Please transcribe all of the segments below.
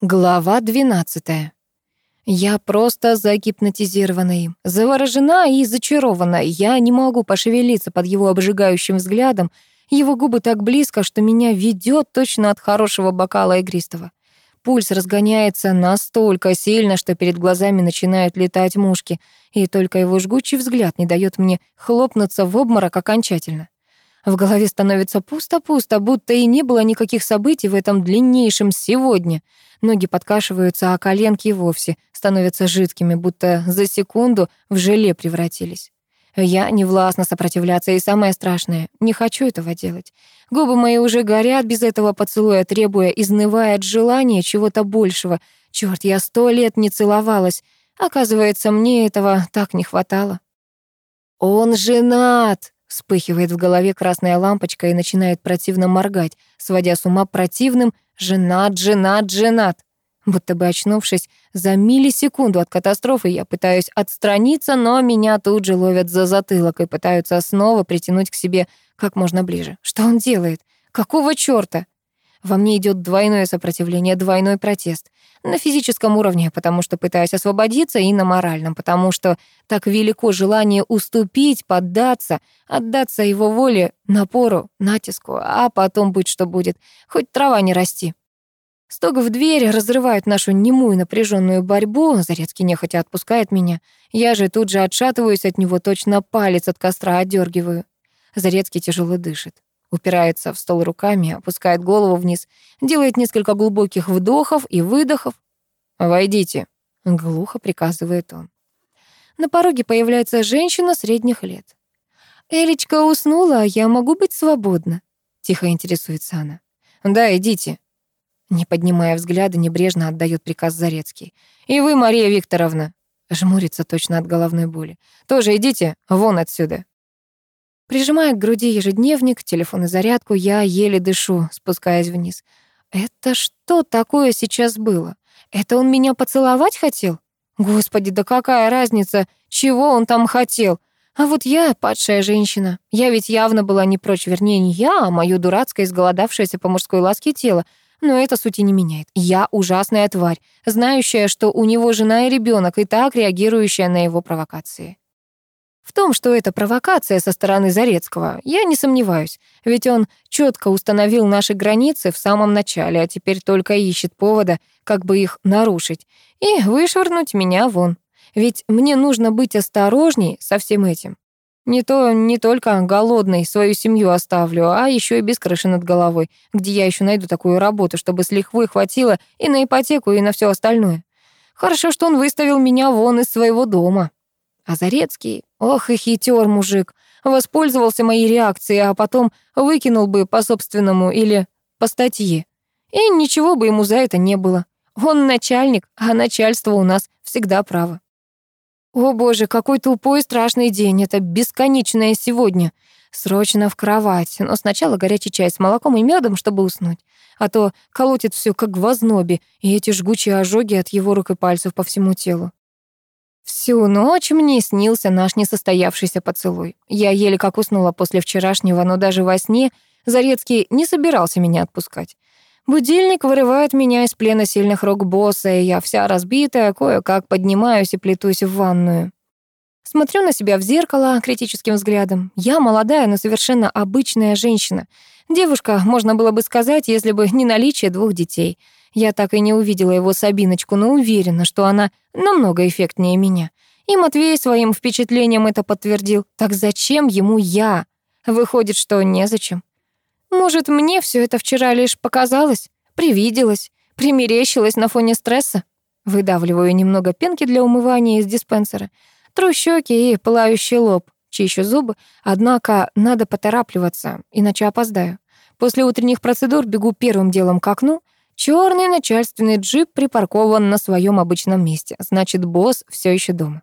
Глава 12. Я просто загипнотизирована им, заворожена и зачарована. Я не могу пошевелиться под его обжигающим взглядом. Его губы так близко, что меня ведет точно от хорошего бокала игристого. Пульс разгоняется настолько сильно, что перед глазами начинают летать мушки, и только его жгучий взгляд не дает мне хлопнуться в обморок окончательно. В голове становится пусто-пусто, будто и не было никаких событий в этом длиннейшем сегодня. Ноги подкашиваются, а коленки и вовсе становятся жидкими, будто за секунду в желе превратились. Я не властна сопротивляться, и самое страшное, не хочу этого делать. Губы мои уже горят без этого поцелуя, требуя, изнывая от желания чего-то большего. Чёрт, я сто лет не целовалась. Оказывается, мне этого так не хватало. «Он женат!» Вспыхивает в голове красная лампочка и начинает противно моргать, сводя с ума противным «женат, женат, женат». Будто бы очнувшись за миллисекунду от катастрофы, я пытаюсь отстраниться, но меня тут же ловят за затылок и пытаются снова притянуть к себе как можно ближе. Что он делает? Какого чёрта? Во мне идет двойное сопротивление, двойной протест. На физическом уровне, потому что пытаюсь освободиться, и на моральном, потому что так велико желание уступить, поддаться, отдаться его воле, напору, натиску, а потом быть что будет, хоть трава не расти. Стук в дверь разрывает нашу немую напряженную борьбу, Зарецкий нехотя отпускает меня. Я же тут же отшатываюсь от него, точно палец от костра отдергиваю. Зарецкий тяжело дышит упирается в стол руками, опускает голову вниз, делает несколько глубоких вдохов и выдохов. «Войдите», — глухо приказывает он. На пороге появляется женщина средних лет. «Элечка уснула, а я могу быть свободна?» — тихо интересуется она. «Да, идите». Не поднимая взгляда, небрежно отдает приказ Зарецкий. «И вы, Мария Викторовна!» Жмурится точно от головной боли. «Тоже идите вон отсюда!» Прижимая к груди ежедневник, телефон и зарядку, я еле дышу, спускаясь вниз. Это что такое сейчас было? Это он меня поцеловать хотел? Господи, да какая разница, чего он там хотел? А вот я падшая женщина. Я ведь явно была не прочь, вернее, не я, а моё дурацкое, изголодавшееся по мужской ласке тело. Но это сути не меняет. Я ужасная тварь, знающая, что у него жена и ребенок, и так реагирующая на его провокации. В том, что это провокация со стороны Зарецкого, я не сомневаюсь, ведь он четко установил наши границы в самом начале, а теперь только ищет повода, как бы их нарушить, и вышвырнуть меня вон. Ведь мне нужно быть осторожней со всем этим. Не то не только голодной свою семью оставлю, а еще и без крыши над головой, где я еще найду такую работу, чтобы с лихвой хватило и на ипотеку, и на все остальное. Хорошо, что он выставил меня вон из своего дома. А Зарецкий, ох и хитер мужик, воспользовался моей реакцией, а потом выкинул бы по собственному или по статье. И ничего бы ему за это не было. Он начальник, а начальство у нас всегда право. О боже, какой тупой страшный день, это бесконечное сегодня. Срочно в кровать, но сначала горячий чай с молоком и медом, чтобы уснуть. А то колотит все как в ознобе, и эти жгучие ожоги от его рук и пальцев по всему телу. Всю ночь мне снился наш несостоявшийся поцелуй. Я еле как уснула после вчерашнего, но даже во сне Зарецкий не собирался меня отпускать. Будильник вырывает меня из плена сильных рук босса, и я вся разбитая, кое-как поднимаюсь и плетусь в ванную. Смотрю на себя в зеркало критическим взглядом. Я молодая, но совершенно обычная женщина. Девушка, можно было бы сказать, если бы не наличие двух детей — я так и не увидела его Сабиночку, но уверена, что она намного эффектнее меня. И Матвей своим впечатлением это подтвердил. Так зачем ему я? Выходит, что незачем. Может, мне все это вчера лишь показалось, привиделось, примерещилось на фоне стресса? Выдавливаю немного пенки для умывания из диспенсера. Тру щеки и пылающий лоб, чищу зубы. Однако надо поторапливаться, иначе опоздаю. После утренних процедур бегу первым делом к окну — Черный начальственный джип припаркован на своем обычном месте. Значит, босс все еще дома.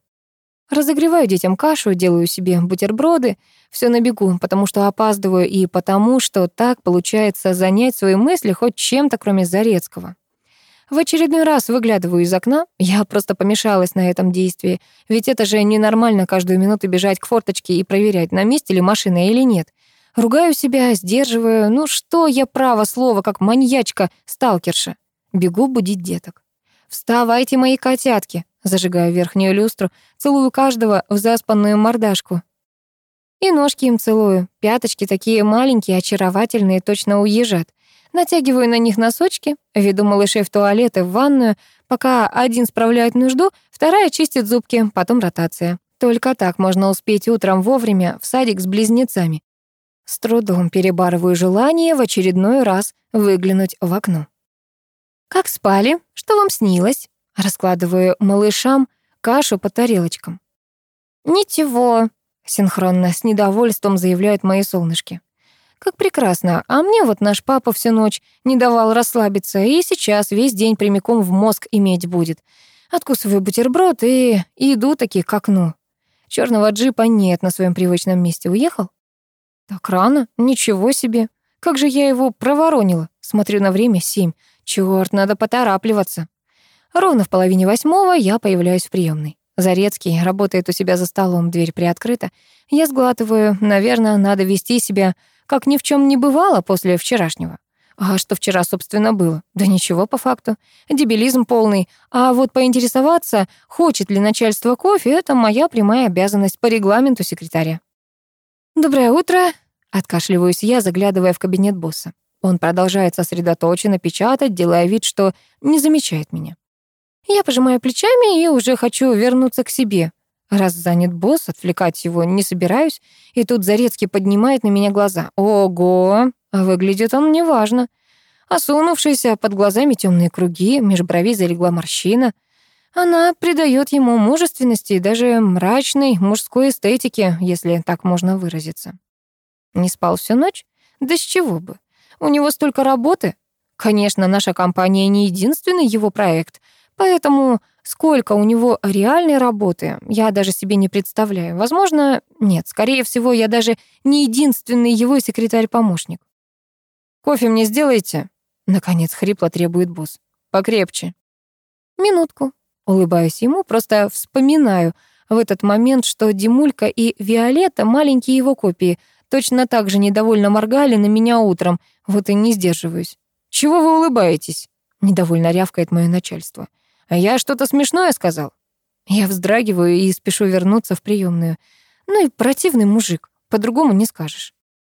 Разогреваю детям кашу, делаю себе бутерброды. Все на бегу, потому что опаздываю и потому, что так получается занять свои мысли хоть чем-то, кроме Зарецкого. В очередной раз выглядываю из окна. Я просто помешалась на этом действии. Ведь это же ненормально каждую минуту бежать к форточке и проверять, на месте ли машина или нет. Ругаю себя, сдерживаю. Ну что я право слово, как маньячка, сталкерша. Бегу будить деток. «Вставайте, мои котятки!» Зажигаю верхнюю люстру, целую каждого в заспанную мордашку. И ножки им целую. Пяточки такие маленькие, очаровательные, точно уезжат. Натягиваю на них носочки, веду малышей в туалет и в ванную. Пока один справляет нужду, вторая чистит зубки, потом ротация. Только так можно успеть утром вовремя в садик с близнецами. С трудом перебарываю желание в очередной раз выглянуть в окно. «Как спали? Что вам снилось?» Раскладываю малышам кашу по тарелочкам. «Ничего», — синхронно с недовольством заявляют мои солнышки. «Как прекрасно, а мне вот наш папа всю ночь не давал расслабиться, и сейчас весь день прямиком в мозг иметь будет. Откусываю бутерброд и иду таки к окну. Черного джипа нет на своем привычном месте. Уехал? Так рано? Ничего себе. Как же я его проворонила. Смотрю на время семь. Чёрт, надо поторапливаться. Ровно в половине восьмого я появляюсь в приемной. Зарецкий работает у себя за столом, дверь приоткрыта. Я сглатываю. Наверное, надо вести себя, как ни в чем не бывало после вчерашнего. А что вчера, собственно, было? Да ничего по факту. Дебилизм полный. А вот поинтересоваться, хочет ли начальство кофе, это моя прямая обязанность по регламенту секретаря. «Доброе утро», — откашливаюсь я, заглядывая в кабинет босса. Он продолжает сосредоточенно печатать, делая вид, что не замечает меня. Я пожимаю плечами и уже хочу вернуться к себе. Раз занят босс, отвлекать его не собираюсь, и тут Зарецкий поднимает на меня глаза. Ого, выглядит он неважно. Осунувшийся, под глазами темные круги, меж бровей залегла морщина. Она придает ему мужественности и даже мрачной мужской эстетики, если так можно выразиться. Не спал всю ночь? Да с чего бы? У него столько работы. Конечно, наша компания не единственный его проект, поэтому сколько у него реальной работы, я даже себе не представляю. Возможно, нет, скорее всего, я даже не единственный его секретарь-помощник. «Кофе мне сделайте?» — наконец хрипло требует босс. «Покрепче». «Минутку». Улыбаюсь ему, просто вспоминаю в этот момент, что Димулька и Виолетта — маленькие его копии — Точно так же недовольно моргали на меня утром, вот и не сдерживаюсь. «Чего вы улыбаетесь?» — недовольно рявкает мое начальство. «А я что-то смешное сказал?» Я вздрагиваю и спешу вернуться в приемную. Ну и противный мужик, по-другому не скажешь.